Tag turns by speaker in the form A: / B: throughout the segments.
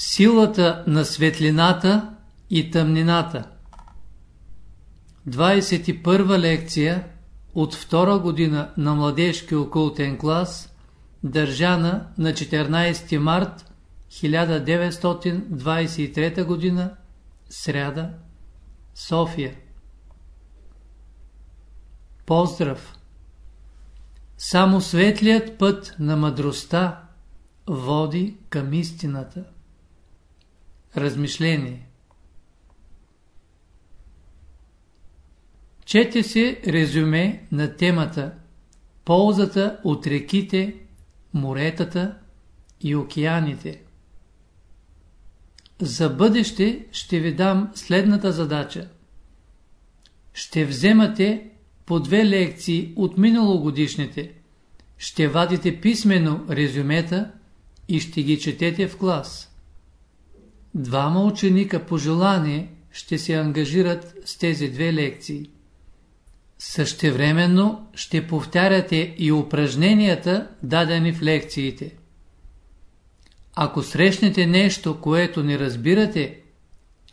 A: Силата на светлината и тъмнината 21 лекция от втора година на младежки окултен клас, държана на 14 март 1923 година, сряда, София. Поздрав! Само светлият път на мъдростта води към истината. Размишление Чете се резюме на темата Ползата от реките, моретата и океаните. За бъдеще ще ви дам следната задача. Ще вземате по две лекции от миналогодишните, ще вадите писменно резюмета и ще ги четете в клас. Двама ученика по желание ще се ангажират с тези две лекции. Същевременно ще повтаряте и упражненията, дадени в лекциите. Ако срещнете нещо, което не разбирате,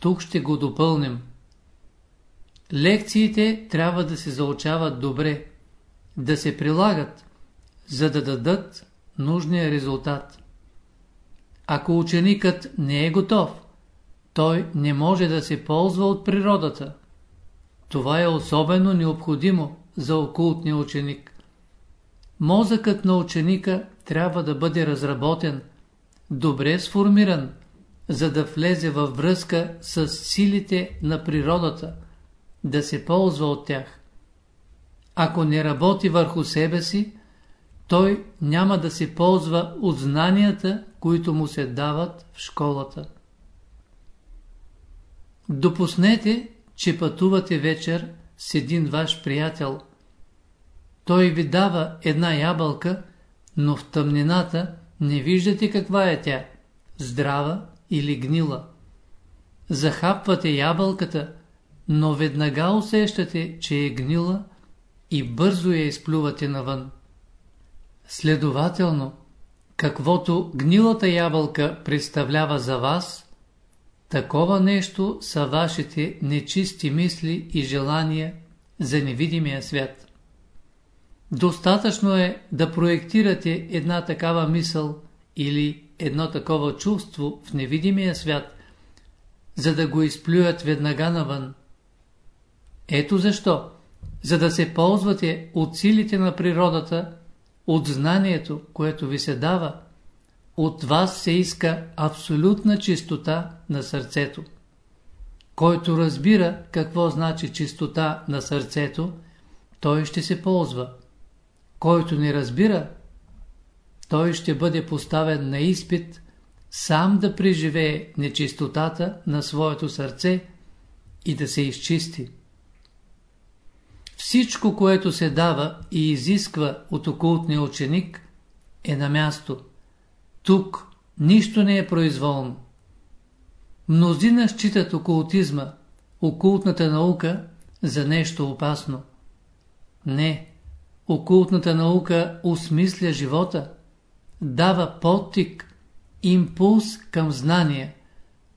A: тук ще го допълним. Лекциите трябва да се заучават добре, да се прилагат, за да дадат нужния резултат. Ако ученикът не е готов, той не може да се ползва от природата. Това е особено необходимо за окултния ученик. Мозъкът на ученика трябва да бъде разработен, добре сформиран, за да влезе във връзка с силите на природата, да се ползва от тях. Ако не работи върху себе си, той няма да се ползва от знанията, които му се дават в школата. Допуснете че пътувате вечер с един ваш приятел. Той ви дава една ябълка, но в тъмнината не виждате каква е тя, здрава или гнила. Захапвате ябълката, но веднага усещате, че е гнила и бързо я изплювате навън. Следователно, каквото гнилата ябълка представлява за вас – Такова нещо са вашите нечисти мисли и желания за невидимия свят. Достатъчно е да проектирате една такава мисъл или едно такова чувство в невидимия свят, за да го изплюят веднага навън. Ето защо, за да се ползвате от силите на природата, от знанието, което ви се дава, от вас се иска абсолютна чистота на сърцето. Който разбира какво значи чистота на сърцето, той ще се ползва. Който не разбира, той ще бъде поставен на изпит сам да преживее нечистотата на своето сърце и да се изчисти. Всичко, което се дава и изисква от окултния ученик, е на място – тук нищо не е произволно. Мнозина считат окултизма, окултната наука, за нещо опасно. Не, окултната наука осмисля живота, дава подтик, импулс към знания.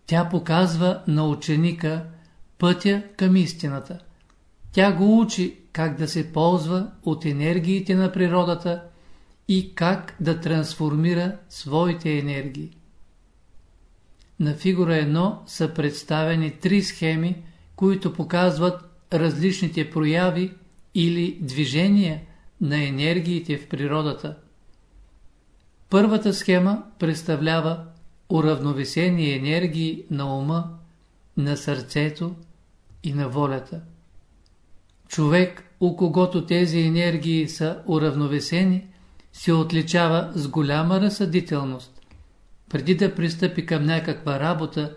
A: Тя показва на ученика пътя към истината. Тя го учи как да се ползва от енергиите на природата и как да трансформира своите енергии. На фигура 1 са представени три схеми, които показват различните прояви или движения на енергиите в природата. Първата схема представлява уравновесени енергии на ума, на сърцето и на волята. Човек, у когото тези енергии са уравновесени, се отличава с голяма разсъдителност. Преди да пристъпи към някаква работа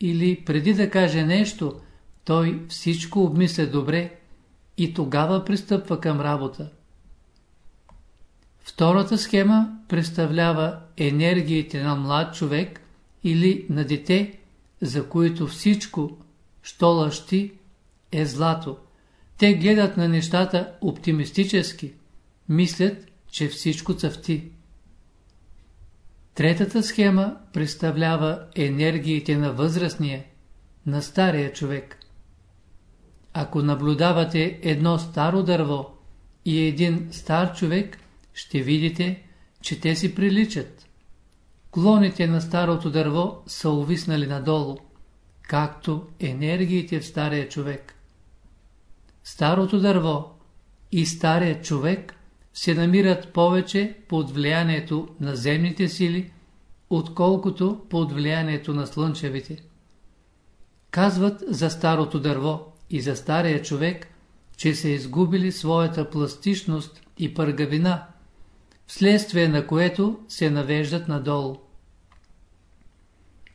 A: или преди да каже нещо, той всичко обмисля добре и тогава пристъпва към работа. Втората схема представлява енергиите на млад човек или на дете, за които всичко, що лъщи, е злато. Те гледат на нещата оптимистически, мислят, че всичко цъфти. Третата схема представлява енергиите на възрастния, на стария човек. Ако наблюдавате едно старо дърво и един стар човек, ще видите, че те си приличат. Клоните на старото дърво са увиснали надолу, както енергиите в стария човек. Старото дърво и стария човек се намират повече под влиянието на земните сили, отколкото под влиянието на слънчевите. Казват за старото дърво и за стария човек, че са изгубили своята пластичност и пъргавина, вследствие на което се навеждат надолу.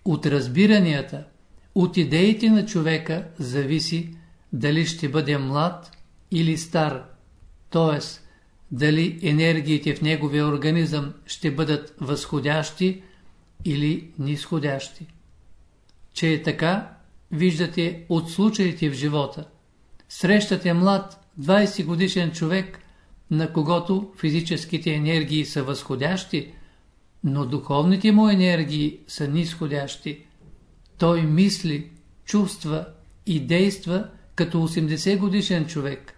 A: От разбиранията, от идеите на човека зависи дали ще бъде млад или стар, т.е. дали енергиите в неговия организъм ще бъдат възходящи или нисходящи. Че е така, виждате от случаите в живота. Срещате млад, 20 годишен човек, на когото физическите енергии са възходящи, но духовните му енергии са нисходящи. Той мисли, чувства и действа като 80 годишен човек.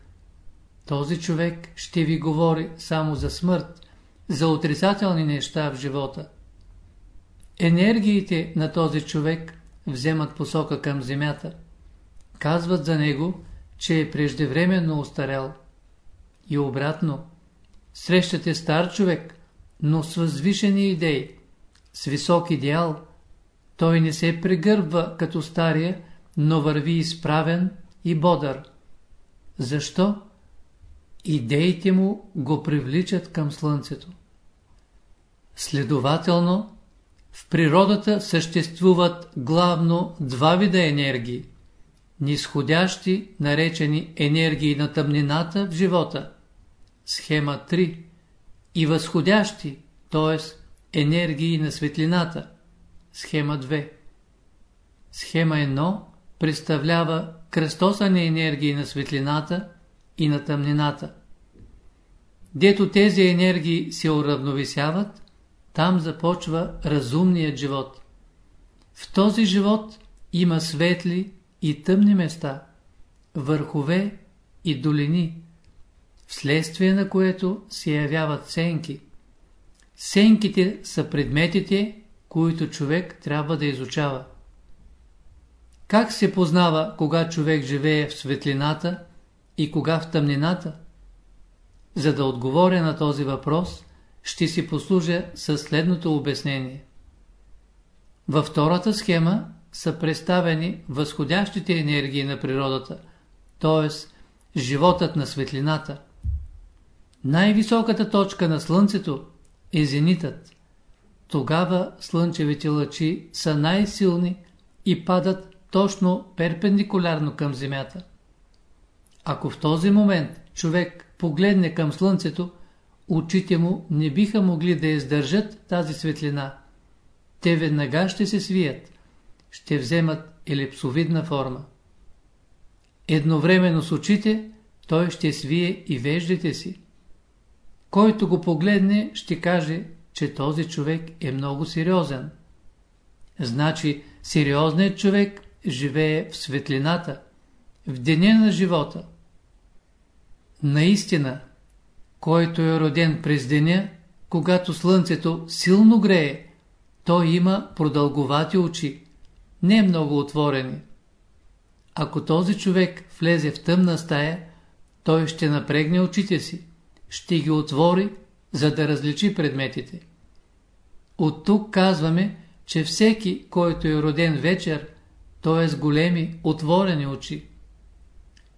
A: Този човек ще ви говори само за смърт, за отрицателни неща в живота. Енергиите на този човек вземат посока към земята. Казват за него, че е преждевременно устарел. И обратно, срещате стар човек, но с възвишени идеи, с висок идеал. Той не се прегърбва като стария, но върви изправен и бодър. Защо? Идеите му го привличат към слънцето. Следователно, в природата съществуват главно два вида енергии. Нисходящи, наречени енергии на тъмнината в живота. Схема 3. И възходящи, т.е. енергии на светлината. Схема 2. Схема 1 представлява кръстосани енергии на светлината и на тъмнината. Дето тези енергии се уравновесяват, там започва разумният живот. В този живот има светли и тъмни места, върхове и долини, вследствие на което се явяват сенки. Сенките са предметите, които човек трябва да изучава. Как се познава, кога човек живее в светлината и кога в тъмнината? За да отговоря на този въпрос, ще си послужа със следното обяснение. Във втората схема са представени възходящите енергии на природата, т.е. животът на светлината. Най-високата точка на Слънцето е зенитът. Тогава слънчевите лъчи са най-силни и падат точно перпендикулярно към Земята. Ако в този момент човек погледне към Слънцето, очите му не биха могли да издържат тази светлина. Те веднага ще се свият, ще вземат елипсовидна форма. Едновременно с очите той ще свие и веждите си. Който го погледне, ще каже, че този човек е много сериозен. Значи, сериозният човек живее в светлината, в деня на живота. Наистина, който е роден през деня, когато слънцето силно грее, той има продълговати очи, не много отворени. Ако този човек влезе в тъмна стая, той ще напрегне очите си, ще ги отвори, за да различи предметите. От тук казваме, че всеки, който е роден вечер, е с големи, отворени очи.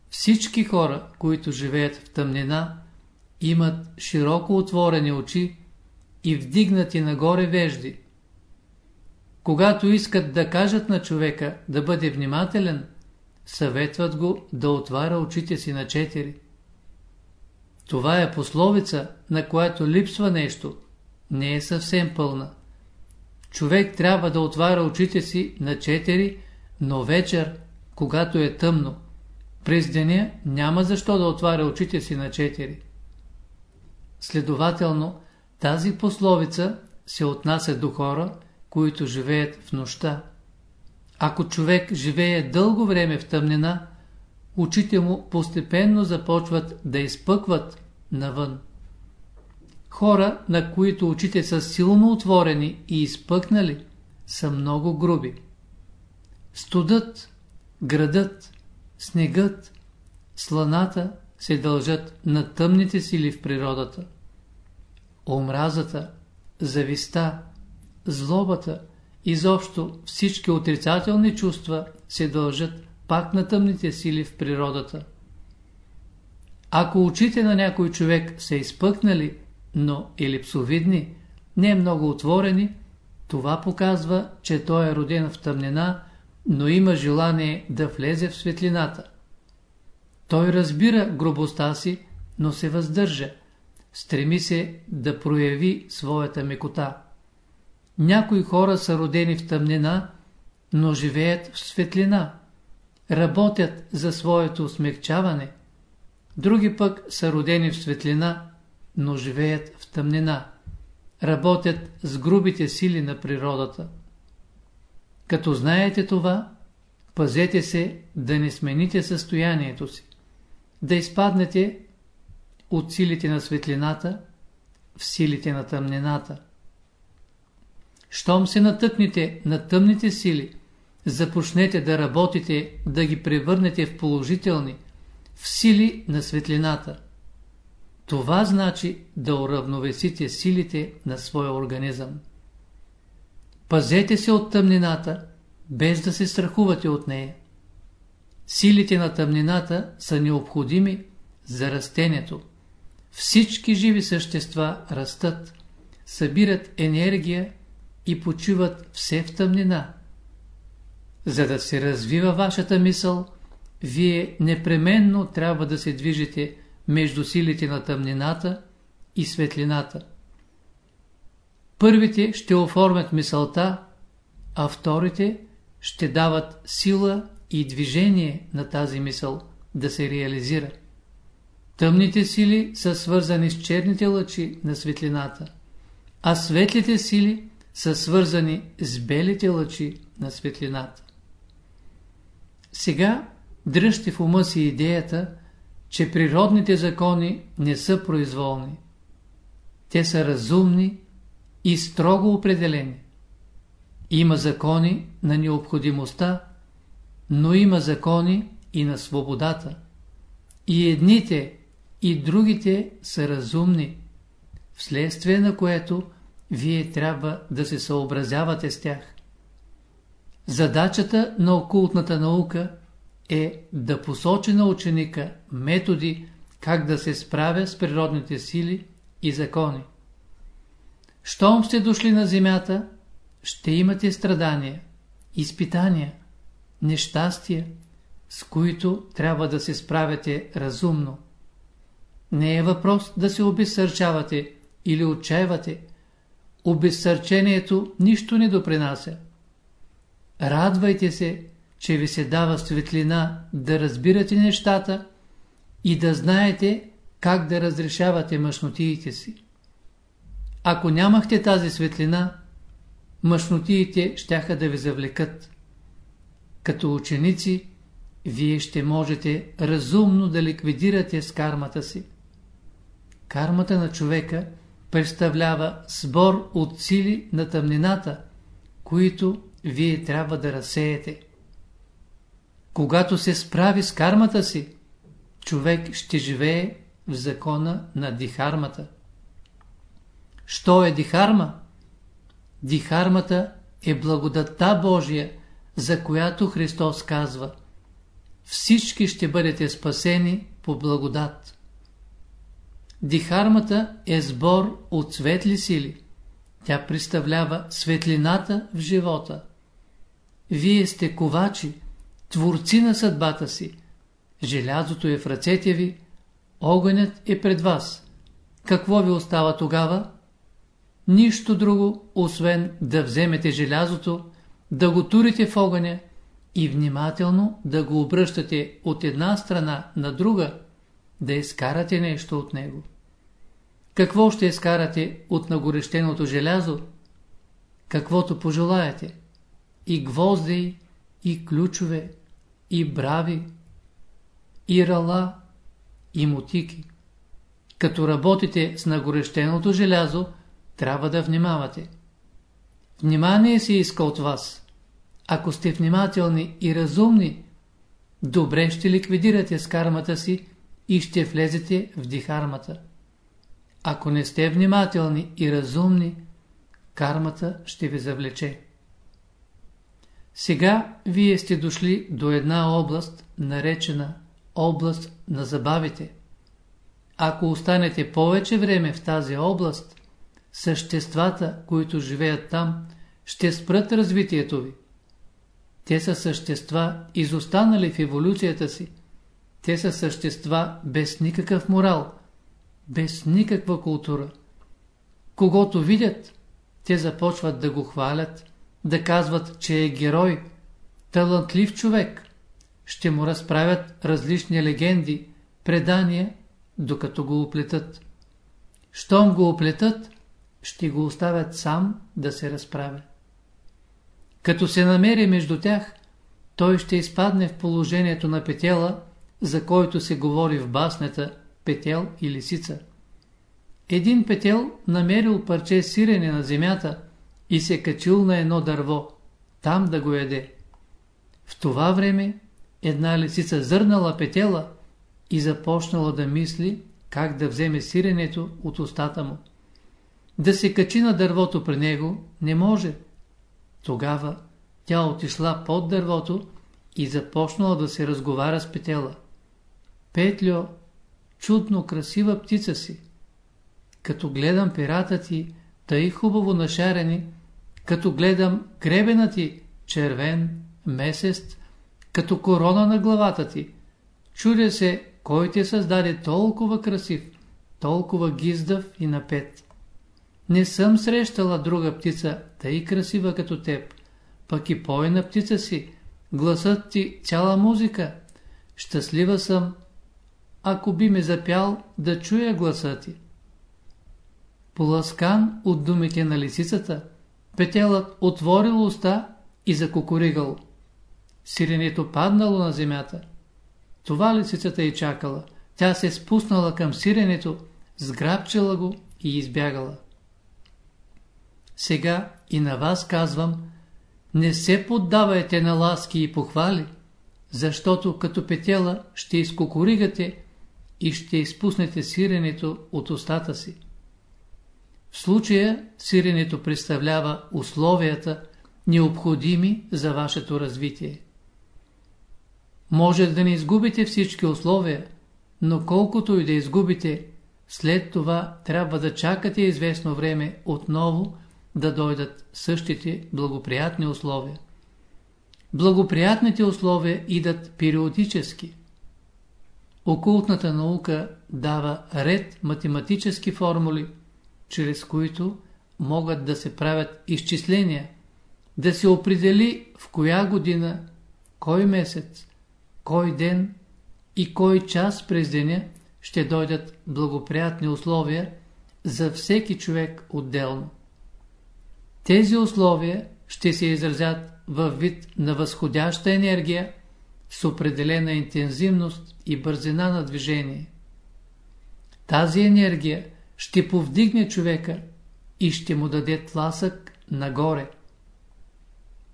A: Всички хора, които живеят в тъмнина, имат широко отворени очи и вдигнати нагоре вежди. Когато искат да кажат на човека да бъде внимателен, съветват го да отваря очите си на четири. Това е пословица, на която липсва нещо, не е съвсем пълна. Човек трябва да отваря очите си на четири, но вечер, когато е тъмно, през деня няма защо да отваря очите си на четири. Следователно, тази пословица се отнася до хора, които живеят в нощта. Ако човек живее дълго време в тъмнина, очите му постепенно започват да изпъкват навън. Хора, на които очите са силно отворени и изпъкнали, са много груби. Студът, градът, снегът, сланата се дължат на тъмните сили в природата. Омразата, зависта, злобата, изобщо всички отрицателни чувства се дължат пак на тъмните сили в природата. Ако очите на някой човек са изпъкнали, но елипсовидни, не много отворени, това показва, че той е роден в тъмнина, но има желание да влезе в светлината. Той разбира грубостта си, но се въздържа. Стреми се да прояви своята мекота. Някои хора са родени в тъмнина, но живеят в светлина. Работят за своето смягчаване. Други пък са родени в светлина, но живеят в тъмнина. Работят с грубите сили на природата. Като знаете това, пазете се да не смените състоянието си, да изпаднете от силите на светлината в силите на тъмнината. Щом се натъкнете на тъмните сили, започнете да работите, да ги превърнете в положителни, в сили на светлината. Това значи да уравновесите силите на своя организъм. Пазете се от тъмнината, без да се страхувате от нея. Силите на тъмнината са необходими за растението. Всички живи същества растат, събират енергия и почиват все в тъмнина. За да се развива вашата мисъл, вие непременно трябва да се движите между силите на тъмнината и светлината. Първите ще оформят мисълта, а вторите ще дават сила и движение на тази мисъл да се реализира. Тъмните сили са свързани с черните лъчи на светлината, а светлите сили са свързани с белите лъчи на светлината. Сега дръжте в ума си идеята, че природните закони не са произволни. Те са разумни и строго определени. Има закони на необходимостта, но има закони и на свободата. И едните, и другите са разумни, вследствие на което вие трябва да се съобразявате с тях. Задачата на окултната наука е да посочи на ученика методи как да се справя с природните сили и закони. Щом сте дошли на земята, ще имате страдания, изпитания, нещастия, с които трябва да се справяте разумно. Не е въпрос да се обезсърчавате или отчаивате. Обезсърчението нищо не допринася. Радвайте се, че ви се дава светлина да разбирате нещата и да знаете как да разрешавате мъжнотиите си. Ако нямахте тази светлина, мъжнотиите щяха да ви завлекат. Като ученици, вие ще можете разумно да ликвидирате с кармата си. Кармата на човека представлява сбор от сили на тъмнината, които вие трябва да разсеете. Когато се справи с кармата си, човек ще живее в закона на дихармата. Що е дихарма? Дихармата е благодатта Божия, за която Христос казва Всички ще бъдете спасени по благодат. Дихармата е сбор от светли сили. Тя представлява светлината в живота. Вие сте ковачи, творци на съдбата си. Желязото е в ръцете ви, огънят е пред вас. Какво ви остава тогава? Нищо друго, освен да вземете желязото, да го турите в огъня и внимателно да го обръщате от една страна на друга, да изкарате нещо от него. Какво ще изкарате от нагорещеното желязо, каквото пожелаете. И гвозди, и ключове, и брави, и рала, и мотики. Като работите с нагорещеното желязо, трябва да внимавате. Внимание се иска от вас. Ако сте внимателни и разумни, добре ще ликвидирате с кармата си и ще влезете в дихармата. Ако не сте внимателни и разумни, кармата ще ви завлече. Сега вие сте дошли до една област, наречена област на забавите. Ако останете повече време в тази област, съществата, които живеят там, ще спрат развитието ви. Те са същества, изостанали в еволюцията си. Те са същества без никакъв морал, без никаква култура. Когато видят, те започват да го хвалят, да казват, че е герой, талантлив човек. Ще му разправят различни легенди, предания, докато го оплетат. Щом го оплетат, ще го оставят сам да се разправя. Като се намери между тях, той ще изпадне в положението на петела, за който се говори в баснета петел и лисица. Един петел намерил парче сирене на земята и се качил на едно дърво, там да го яде. В това време една лисица зърнала петела и започнала да мисли как да вземе сиренето от устата му. Да се качи на дървото при него не може. Тогава тя отишла под дървото и започнала да се разговаря с петела. Петлю, чудно красива птица си. Като гледам перата ти, тъй хубаво нашарени, като гледам гребена ти, червен, месест, като корона на главата ти. Чудя се, кой те създаде толкова красив, толкова гиздав и напет. Не съм срещала друга птица, тъй красива като теб, пък и пойна птица си, гласът ти цяла музика. Щастлива съм, ако би ме запял да чуя гласа ти. Поласкан от думите на лисицата, петелът отворил уста и закукуригал. Сиренето паднало на земята. Това лисицата и чакала. Тя се спуснала към сиренето, сграбчила го и избягала. Сега и на вас казвам, не се поддавайте на ласки и похвали, защото като петела ще изкукуригате и ще изпуснете сиренето от устата си. В случая сиренето представлява условията, необходими за вашето развитие. Може да не изгубите всички условия, но колкото и да изгубите, след това трябва да чакате известно време отново да дойдат същите благоприятни условия. Благоприятните условия идат периодически. Окултната наука дава ред математически формули, чрез които могат да се правят изчисления, да се определи в коя година, кой месец, кой ден и кой час през деня ще дойдат благоприятни условия за всеки човек отделно. Тези условия ще се изразят във вид на възходяща енергия с определена интензивност и бързина на движение. Тази енергия ще повдигне човека и ще му даде тласък нагоре.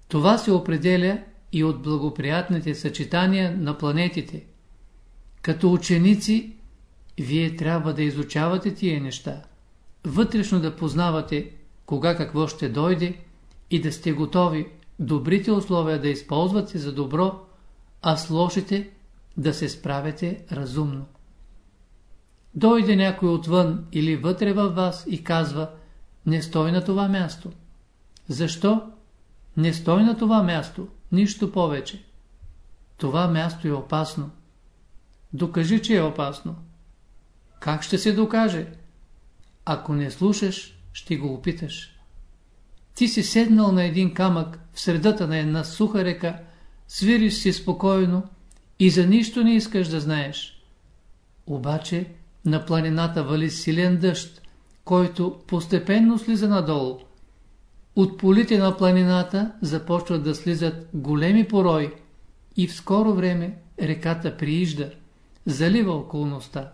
A: Това се определя и от благоприятните съчетания на планетите. Като ученици, вие трябва да изучавате тия неща, вътрешно да познавате кога какво ще дойде и да сте готови добрите условия да използвате за добро, а с лошите да се справяте разумно. Дойде някой отвън или вътре във вас и казва не стой на това място. Защо? Не стой на това място, нищо повече. Това място е опасно. Докажи, че е опасно. Как ще се докаже? Ако не слушаш, ще го опиташ. Ти си седнал на един камък в средата на една суха река, свириш си спокойно и за нищо не искаш да знаеш. Обаче на планината вали силен дъжд, който постепенно слиза надолу. от полите на планината започват да слизат големи порои и в скоро време реката приижда, залива околността.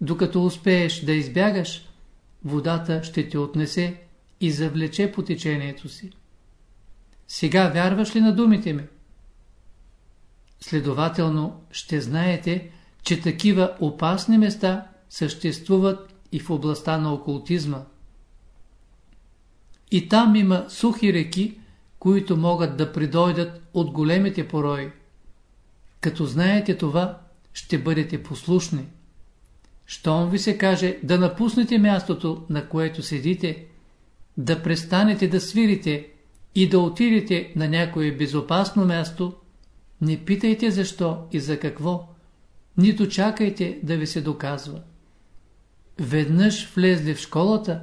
A: Докато успееш да избягаш, водата ще те отнесе и завлече по течението си. Сега вярваш ли на думите ми? Следователно ще знаете, че такива опасни места съществуват и в областта на окултизма. И там има сухи реки, които могат да придойдат от големите порои. Като знаете това, ще бъдете послушни. Щом ви се каже да напуснете мястото, на което седите, да престанете да свирите и да отидете на някое безопасно място, не питайте защо и за какво, нито чакайте да ви се доказва. Веднъж влезли в школата,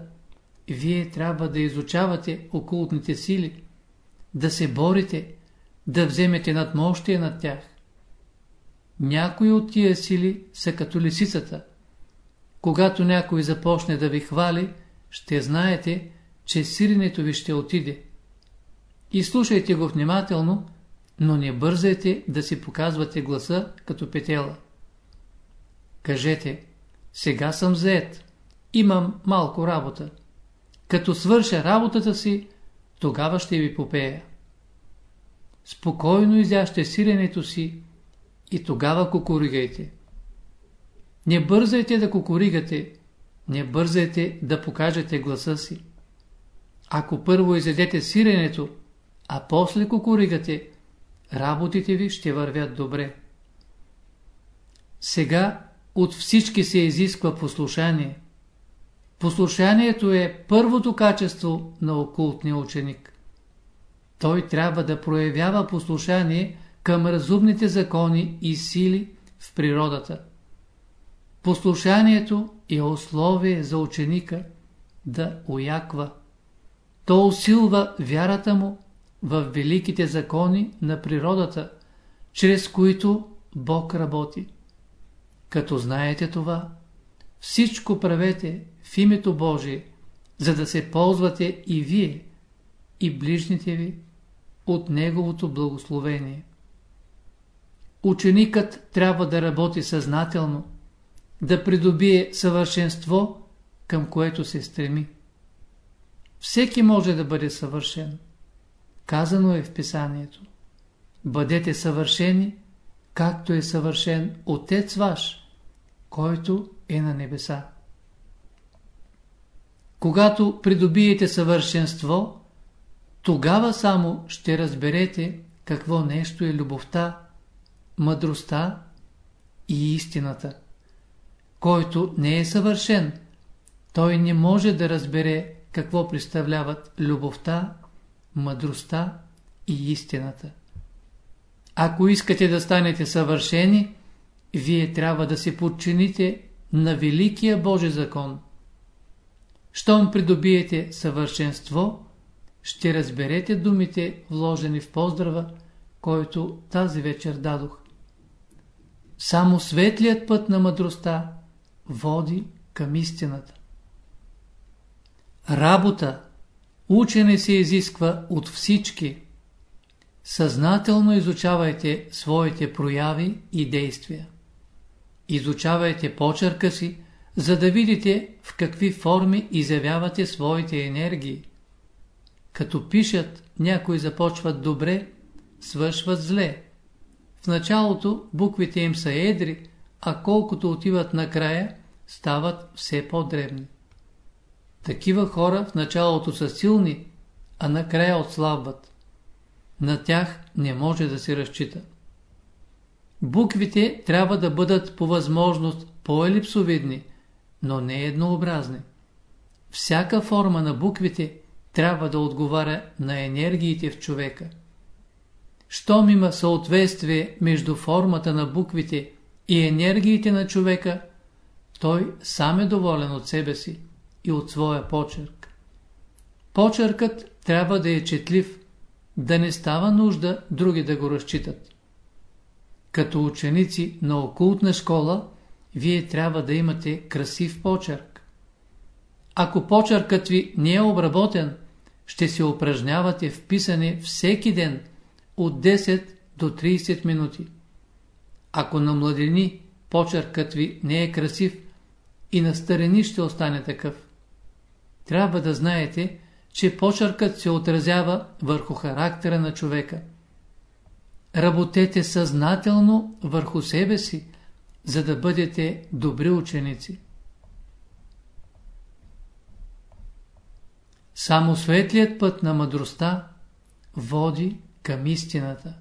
A: вие трябва да изучавате окултните сили, да се борите, да вземете надмощие над тях. Някои от тия сили са като лисицата. Когато някой започне да ви хвали, ще знаете, че сиренето ви ще отиде. И слушайте го внимателно, но не бързайте да си показвате гласа като петела. Кажете, сега съм заед, имам малко работа. Като свърша работата си, тогава ще ви попея. Спокойно изяще сиренето си и тогава кукуригайте. Не бързайте да кукуригате, не бързайте да покажете гласа си. Ако първо изедете сиренето, а после кукуригате, работите ви ще вървят добре. Сега от всички се изисква послушание. Послушанието е първото качество на окултния ученик. Той трябва да проявява послушание към разумните закони и сили в природата. Послушанието е условие за ученика да уяква. То усилва вярата му в великите закони на природата, чрез които Бог работи. Като знаете това, всичко правете в името Божие, за да се ползвате и вие, и ближните ви от Неговото благословение. Ученикът трябва да работи съзнателно, да придобие съвършенство, към което се стреми. Всеки може да бъде съвършен. Казано е в писанието. Бъдете съвършени, както е съвършен Отец ваш, който е на небеса. Когато придобиете съвършенство, тогава само ще разберете какво нещо е любовта, мъдростта и истината. Който не е съвършен, той не може да разбере какво представляват любовта, мъдростта и истината. Ако искате да станете съвършени, вие трябва да се подчините на Великия Божи закон. Щом придобиете съвършенство, ще разберете думите, вложени в поздрава, който тази вечер дадох. Само светлият път на мъдростта води към истината. Работа, учене се изисква от всички. Съзнателно изучавайте своите прояви и действия. Изучавайте почерка си, за да видите в какви форми изявявате своите енергии. Като пишат, някои започват добре, свършват зле. В началото буквите им са едри, а колкото отиват накрая, стават все по-дребни. Такива хора в началото са силни, а накрая отслабват. На тях не може да се разчита. Буквите трябва да бъдат по възможност по-елипсовидни, но не еднообразни. Всяка форма на буквите трябва да отговаря на енергиите в човека. Щом има съответствие между формата на буквите и енергиите на човека, той сам е доволен от себе си и от своя почерк. Почеркът трябва да е четлив, да не става нужда други да го разчитат. Като ученици на окултна школа, вие трябва да имате красив почерк. Ако почеркът ви не е обработен, ще се упражнявате в писане всеки ден от 10 до 30 минути. Ако на младени почеркът ви не е красив, и на старени ще остане такъв. Трябва да знаете, че почеркът се отразява върху характера на човека. Работете съзнателно върху себе си, за да бъдете добри ученици. Само светлият път на мъдростта води към истината.